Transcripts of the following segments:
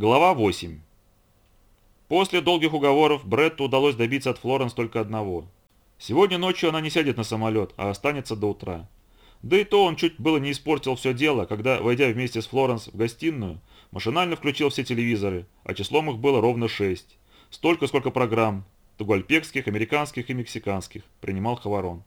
Глава 8. После долгих уговоров Бретту удалось добиться от Флоренс только одного. Сегодня ночью она не сядет на самолет, а останется до утра. Да и то он чуть было не испортил все дело, когда, войдя вместе с Флоренс в гостиную, машинально включил все телевизоры, а числом их было ровно шесть. Столько, сколько программ, тугальпекских, американских и мексиканских, принимал Хаварон.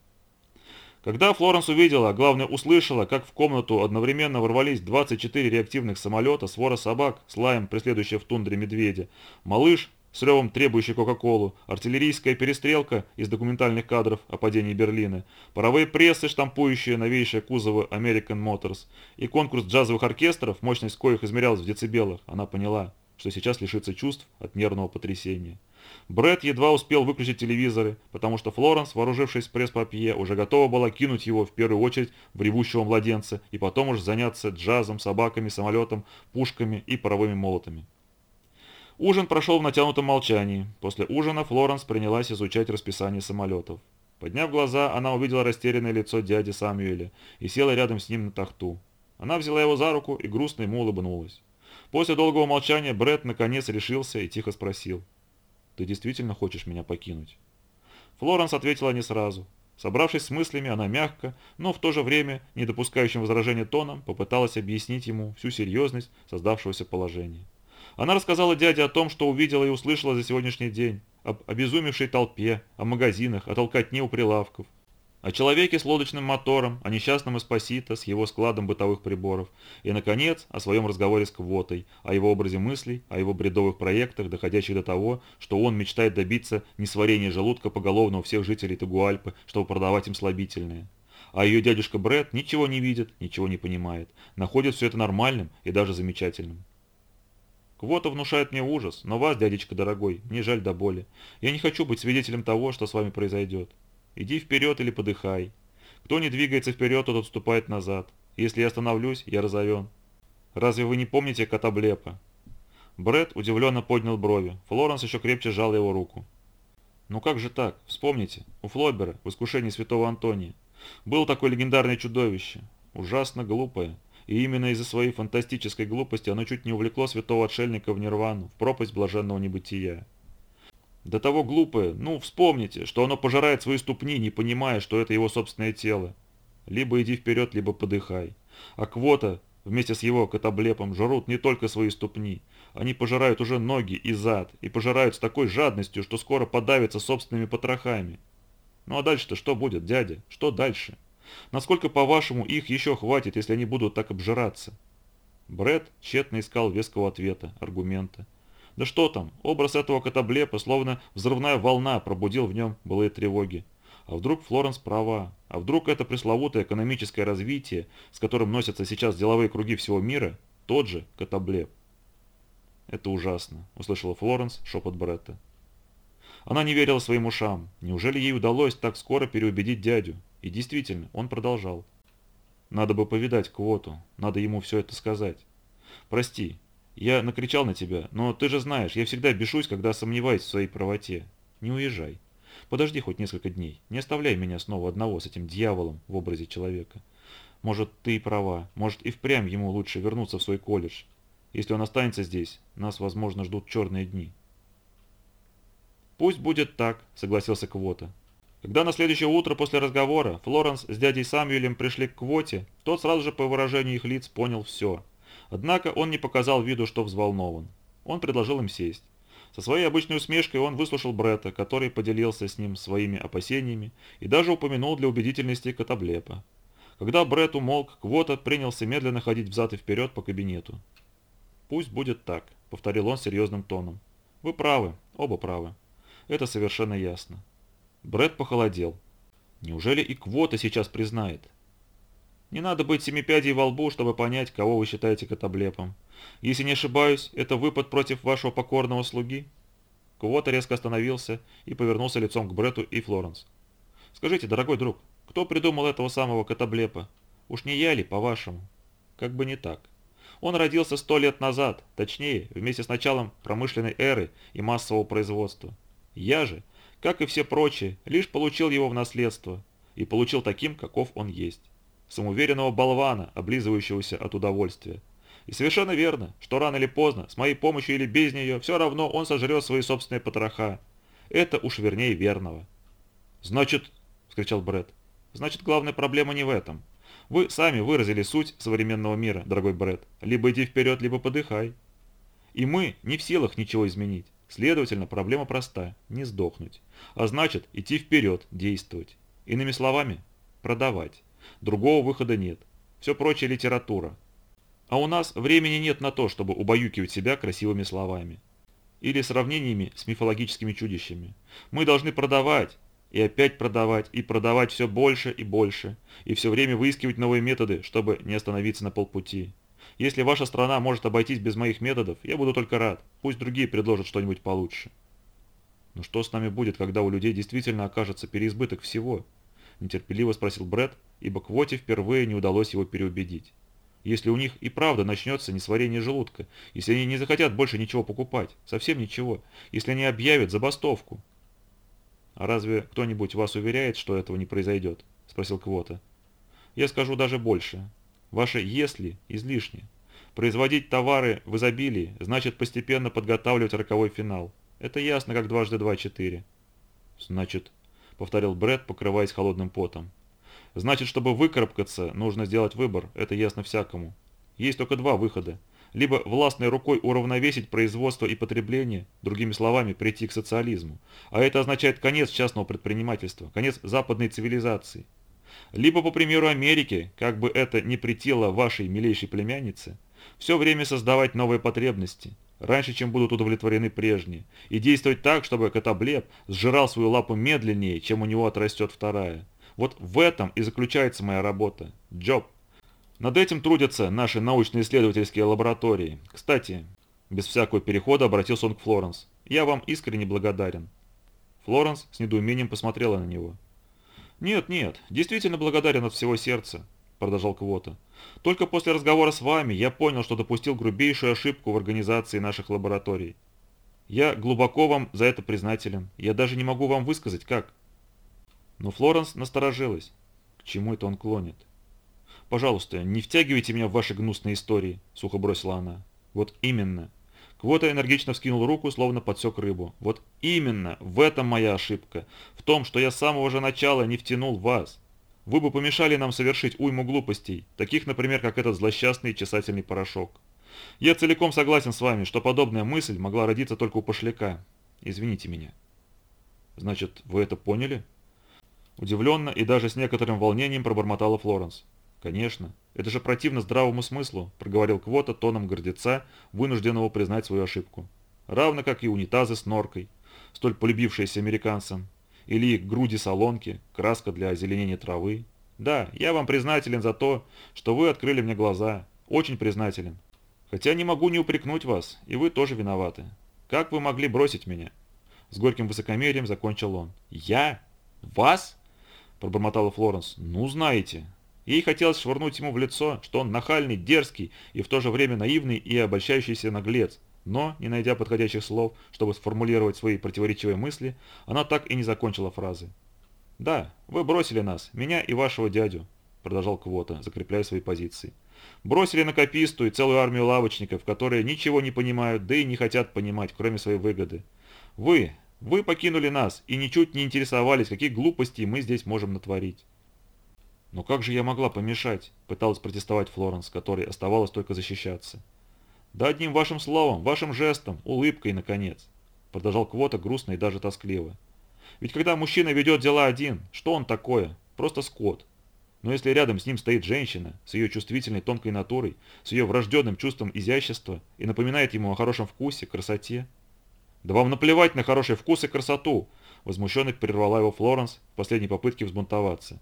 Когда Флоренс увидела, а главное услышала, как в комнату одновременно ворвались 24 реактивных самолета, свора собак, с лаем преследующая в тундре медведя, малыш, с ревом требующий Кока-Колу, артиллерийская перестрелка из документальных кадров о падении Берлина, паровые прессы, штампующие новейшие кузовы American Motors и конкурс джазовых оркестров, мощность коих измерялась в децибелах, она поняла, что сейчас лишится чувств от нервного потрясения. Брэд едва успел выключить телевизоры, потому что Флоренс, вооружившись пресс-папье, уже готова была кинуть его в первую очередь в ревущего младенца и потом уж заняться джазом, собаками, самолетом, пушками и паровыми молотами. Ужин прошел в натянутом молчании. После ужина Флоренс принялась изучать расписание самолетов. Подняв глаза, она увидела растерянное лицо дяди Самюэля и села рядом с ним на тахту. Она взяла его за руку и грустно ему улыбнулась. После долгого молчания Брэд наконец решился и тихо спросил. Ты действительно хочешь меня покинуть?» Флоренс ответила не сразу. Собравшись с мыслями, она мягко, но в то же время, не допускающим возражения тоном, попыталась объяснить ему всю серьезность создавшегося положения. Она рассказала дяде о том, что увидела и услышала за сегодняшний день, об обезумевшей толпе, о магазинах, о толкотне у прилавков, о человеке с лодочным мотором, о несчастном Эспосито с его складом бытовых приборов и, наконец, о своем разговоре с Квотой, о его образе мыслей, о его бредовых проектах, доходящих до того, что он мечтает добиться несварения желудка поголовно у всех жителей Тагуальпы, чтобы продавать им слабительные. А ее дядюшка Бред ничего не видит, ничего не понимает, находит все это нормальным и даже замечательным. Квота внушает мне ужас, но вас, дядечка дорогой, мне жаль до боли. Я не хочу быть свидетелем того, что с вами произойдет. Иди вперед или подыхай. Кто не двигается вперед, тот отступает назад. Если я остановлюсь, я разорен. Разве вы не помните Катаблепа? Бред удивленно поднял брови. Флоренс еще крепче сжал его руку. Ну как же так? Вспомните, у Флобера в искушении святого Антония был такое легендарное чудовище. Ужасно глупое. И именно из-за своей фантастической глупости оно чуть не увлекло святого отшельника в нирвану, в пропасть блаженного небытия. До того глупое, ну, вспомните, что оно пожирает свои ступни, не понимая, что это его собственное тело. Либо иди вперед, либо подыхай. А квота вместе с его катаблепом жрут не только свои ступни. Они пожирают уже ноги и зад, и пожирают с такой жадностью, что скоро подавятся собственными потрохами. Ну а дальше-то что будет, дядя? Что дальше? Насколько, по-вашему, их еще хватит, если они будут так обжираться? Бред тщетно искал веского ответа, аргумента. Да что там, образ этого котоблепа, словно взрывная волна, пробудил в нем былые тревоги. А вдруг Флоренс права? А вдруг это пресловутое экономическое развитие, с которым носятся сейчас деловые круги всего мира, тот же котоблеп? «Это ужасно», — услышала Флоренс шепот Бретта. Она не верила своим ушам. Неужели ей удалось так скоро переубедить дядю? И действительно, он продолжал. «Надо бы повидать Квоту, надо ему все это сказать. Прости, я накричал на тебя, но ты же знаешь, я всегда бешусь, когда сомневаюсь в своей правоте. Не уезжай. Подожди хоть несколько дней. Не оставляй меня снова одного с этим дьяволом в образе человека. Может, ты и права. Может, и впрямь ему лучше вернуться в свой колледж. Если он останется здесь, нас, возможно, ждут черные дни. «Пусть будет так», — согласился Квота. Когда на следующее утро после разговора Флоренс с дядей Самюэлем пришли к Квоте, тот сразу же по выражению их лиц понял все — Однако он не показал виду, что взволнован. Он предложил им сесть. Со своей обычной усмешкой он выслушал Брета, который поделился с ним своими опасениями и даже упомянул для убедительности Котоблепа. Когда Брет умолк, Квота принялся медленно ходить взад и вперед по кабинету. «Пусть будет так», — повторил он серьезным тоном. «Вы правы, оба правы. Это совершенно ясно». Бред похолодел. «Неужели и Квота сейчас признает? Не надо быть семипядей во лбу, чтобы понять, кого вы считаете котоблепом. Если не ошибаюсь, это выпад против вашего покорного слуги?» Квота резко остановился и повернулся лицом к Брету и Флоренс. «Скажите, дорогой друг, кто придумал этого самого котоблепа? Уж не я ли, по-вашему?» «Как бы не так. Он родился сто лет назад, точнее, вместе с началом промышленной эры и массового производства. Я же, как и все прочие, лишь получил его в наследство и получил таким, каков он есть самоуверенного болвана, облизывающегося от удовольствия. И совершенно верно, что рано или поздно, с моей помощью или без нее, все равно он сожрет свои собственные потроха. Это уж вернее верного. «Значит...» — вскричал Бред. «Значит, главная проблема не в этом. Вы сами выразили суть современного мира, дорогой Бред. Либо иди вперед, либо подыхай. И мы не в силах ничего изменить. Следовательно, проблема проста – не сдохнуть. А значит, идти вперед, действовать. Иными словами, продавать. Другого выхода нет. Все прочее литература. А у нас времени нет на то, чтобы убаюкивать себя красивыми словами. Или сравнениями с мифологическими чудищами. Мы должны продавать, и опять продавать, и продавать все больше и больше, и все время выискивать новые методы, чтобы не остановиться на полпути. Если ваша страна может обойтись без моих методов, я буду только рад. Пусть другие предложат что-нибудь получше. Но что с нами будет, когда у людей действительно окажется переизбыток всего? Нетерпеливо спросил Бред, ибо Квоте впервые не удалось его переубедить. Если у них и правда начнется несварение желудка, если они не захотят больше ничего покупать, совсем ничего, если они объявят забастовку. «А разве кто-нибудь вас уверяет, что этого не произойдет?» – спросил Квота. «Я скажу даже больше. Ваше «если» излишне. Производить товары в изобилии значит постепенно подготавливать роковой финал. Это ясно, как дважды два – четыре». «Значит», – повторил Бред, покрываясь холодным потом. «Значит, чтобы выкарабкаться, нужно сделать выбор, это ясно всякому. Есть только два выхода – либо властной рукой уравновесить производство и потребление, другими словами, прийти к социализму. А это означает конец частного предпринимательства, конец западной цивилизации. Либо, по примеру Америки, как бы это ни претило вашей милейшей племяннице, все время создавать новые потребности, раньше, чем будут удовлетворены прежние, и действовать так, чтобы Котоблеп сжирал свою лапу медленнее, чем у него отрастет вторая. Вот в этом и заключается моя работа. Джоб. Над этим трудятся наши научно-исследовательские лаборатории. Кстати, без всякого перехода обратился он к Флоренс. Я вам искренне благодарен. Флоренс с недоумением посмотрела на него. «Нет, нет, действительно благодарен от всего сердца», – продолжал Квота. «Только после разговора с вами я понял, что допустил грубейшую ошибку в организации наших лабораторий. Я глубоко вам за это признателен. Я даже не могу вам высказать, как». Но Флоренс насторожилась. К чему это он клонит? «Пожалуйста, не втягивайте меня в ваши гнусные истории», – сухо бросила она. «Вот именно». Квота энергично вскинул руку, словно подсек рыбу. «Вот именно, в этом моя ошибка. В том, что я с самого же начала не втянул вас. Вы бы помешали нам совершить уйму глупостей, таких, например, как этот злосчастный чесательный порошок. Я целиком согласен с вами, что подобная мысль могла родиться только у пошляка. Извините меня». «Значит, вы это поняли?» Удивленно и даже с некоторым волнением пробормотала Флоренс. «Конечно. Это же противно здравому смыслу», – проговорил Квота тоном гордеца, вынужденного признать свою ошибку. «Равно как и унитазы с норкой, столь полюбившиеся американцам, или груди-солонки, краска для озеленения травы. Да, я вам признателен за то, что вы открыли мне глаза. Очень признателен. Хотя не могу не упрекнуть вас, и вы тоже виноваты. Как вы могли бросить меня?» С горьким высокомерием закончил он. «Я? Вас?» – пробормотала Флоренс. «Ну, знаете, Ей хотелось швырнуть ему в лицо, что он нахальный, дерзкий и в то же время наивный и обольщающийся наглец. Но, не найдя подходящих слов, чтобы сформулировать свои противоречивые мысли, она так и не закончила фразы. «Да, вы бросили нас, меня и вашего дядю», – продолжал Квота, закрепляя свои позиции. «Бросили на кописту и целую армию лавочников, которые ничего не понимают, да и не хотят понимать, кроме своей выгоды. Вы, вы покинули нас и ничуть не интересовались, какие глупости мы здесь можем натворить. «Но как же я могла помешать?» – пыталась протестовать Флоренс, которой оставалось только защищаться. «Да одним вашим словом, вашим жестом, улыбкой, наконец!» – продолжал Квота грустно и даже тоскливо. «Ведь когда мужчина ведет дела один, что он такое? Просто скот. Но если рядом с ним стоит женщина, с ее чувствительной тонкой натурой, с ее врожденным чувством изящества и напоминает ему о хорошем вкусе, красоте...» «Да вам наплевать на хороший вкус и красоту!» – возмущенно прервала его Флоренс в последней попытке взбунтоваться.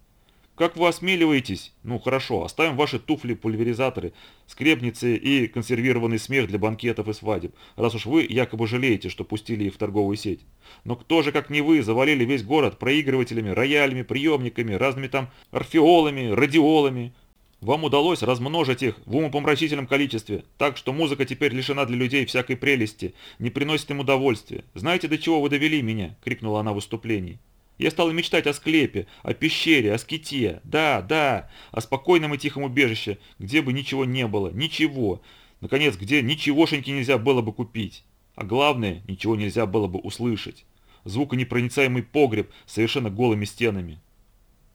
Как вы осмеливаетесь? Ну хорошо, оставим ваши туфли-пульверизаторы, скрепницы и консервированный смех для банкетов и свадеб, раз уж вы якобы жалеете, что пустили их в торговую сеть. Но кто же, как не вы, завалили весь город проигрывателями, роялями, приемниками, разными там орфеолами, радиолами? Вам удалось размножить их в умопомрачительном количестве, так что музыка теперь лишена для людей всякой прелести, не приносит им удовольствия. Знаете, до чего вы довели меня?» – крикнула она в выступлении. Я стала мечтать о склепе, о пещере, о ските. Да, да, о спокойном и тихом убежище, где бы ничего не было, ничего. Наконец, где ничегошеньки нельзя было бы купить. А главное, ничего нельзя было бы услышать. Звуконепроницаемый погреб с совершенно голыми стенами.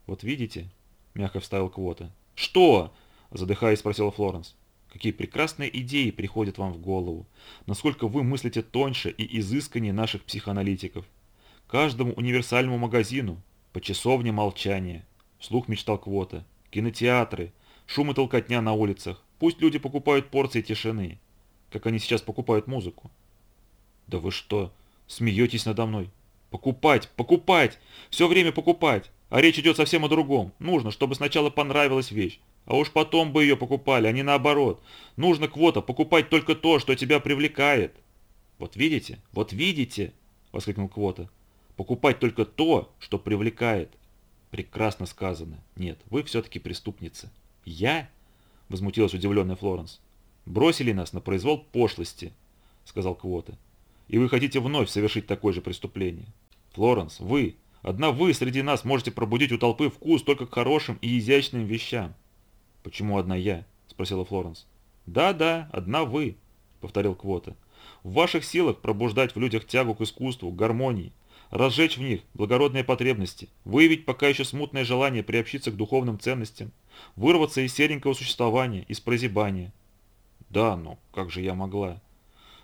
«Вот видите?» – мягко вставил Квота. «Что?» – задыхаясь, спросила Флоренс. «Какие прекрасные идеи приходят вам в голову. Насколько вы мыслите тоньше и изысканнее наших психоаналитиков. Каждому универсальному магазину по часовне молчания. Вслух мечтал Квота. Кинотеатры, шум и толкотня на улицах. Пусть люди покупают порции тишины, как они сейчас покупают музыку. Да вы что, смеетесь надо мной? Покупать, покупать, все время покупать. А речь идет совсем о другом. Нужно, чтобы сначала понравилась вещь, а уж потом бы ее покупали, а не наоборот. Нужно, квота, покупать только то, что тебя привлекает. Вот видите, вот видите, воскликнул Квота. Покупать только то, что привлекает. Прекрасно сказано. Нет, вы все-таки преступница. Я? Возмутилась удивленная Флоренс. Бросили нас на произвол пошлости, сказал Квота. И вы хотите вновь совершить такое же преступление. Флоренс, вы, одна вы среди нас можете пробудить у толпы вкус только к хорошим и изящным вещам. Почему одна я? Спросила Флоренс. Да-да, одна вы, повторил Квота. В ваших силах пробуждать в людях тягу к искусству, к гармонии, разжечь в них благородные потребности, выявить пока еще смутное желание приобщиться к духовным ценностям, вырваться из серенького существования, из прозябания. Да, но как же я могла?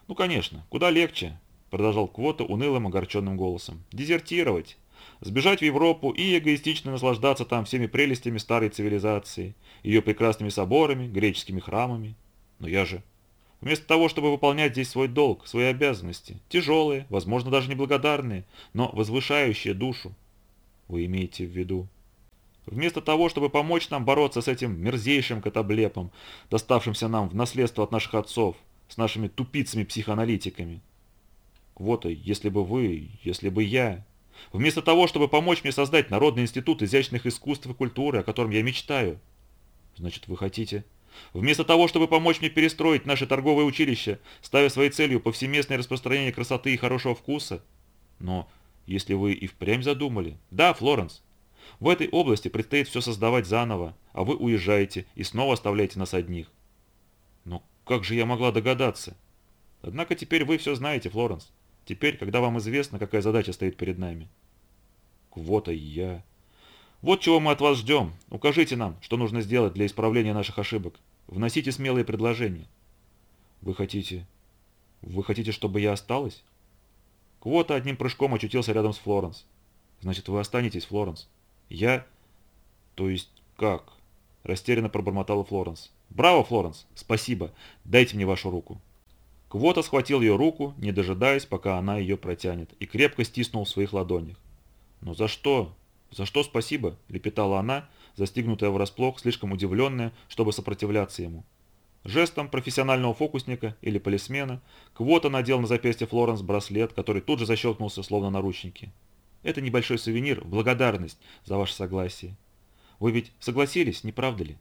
Ну, конечно, куда легче, продолжал Квота унылым огорченным голосом. Дезертировать, сбежать в Европу и эгоистично наслаждаться там всеми прелестями старой цивилизации, ее прекрасными соборами, греческими храмами. Но я же Вместо того, чтобы выполнять здесь свой долг, свои обязанности, тяжелые, возможно, даже неблагодарные, но возвышающие душу. Вы имеете в виду? Вместо того, чтобы помочь нам бороться с этим мерзейшим катаблепом, доставшимся нам в наследство от наших отцов, с нашими тупицами-психоаналитиками. Вот и если бы вы, если бы я... Вместо того, чтобы помочь мне создать Народный институт изящных искусств и культуры, о котором я мечтаю. Значит, вы хотите Вместо того, чтобы помочь мне перестроить наше торговое училище, ставя своей целью повсеместное распространение красоты и хорошего вкуса. Но если вы и впрямь задумали... Да, Флоренс, в этой области предстоит все создавать заново, а вы уезжаете и снова оставляете нас одних. Но как же я могла догадаться? Однако теперь вы все знаете, Флоренс. Теперь, когда вам известно, какая задача стоит перед нами. Квота я... Вот чего мы от вас ждем. Укажите нам, что нужно сделать для исправления наших ошибок. Вносите смелые предложения. Вы хотите... Вы хотите, чтобы я осталась? Квота одним прыжком очутился рядом с Флоренс. Значит, вы останетесь, Флоренс? Я... То есть как? Растерянно пробормотала Флоренс. Браво, Флоренс! Спасибо. Дайте мне вашу руку. Квота схватил ее руку, не дожидаясь, пока она ее протянет, и крепко стиснул в своих ладонях. «Но за что? «За что спасибо?» – лепетала она, застигнутая врасплох, слишком удивленная, чтобы сопротивляться ему. Жестом профессионального фокусника или полисмена Квота надел на запястье Флоренс браслет, который тут же защелкнулся, словно наручники. «Это небольшой сувенир в благодарность за ваше согласие. Вы ведь согласились, не правда ли?»